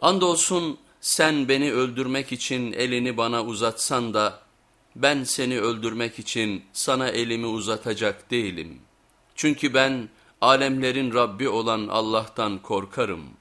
Andolsun sen beni öldürmek için elini bana uzatsan da ben seni öldürmek için sana elimi uzatacak değilim. Çünkü ben alemlerin Rabbi olan Allah'tan korkarım.''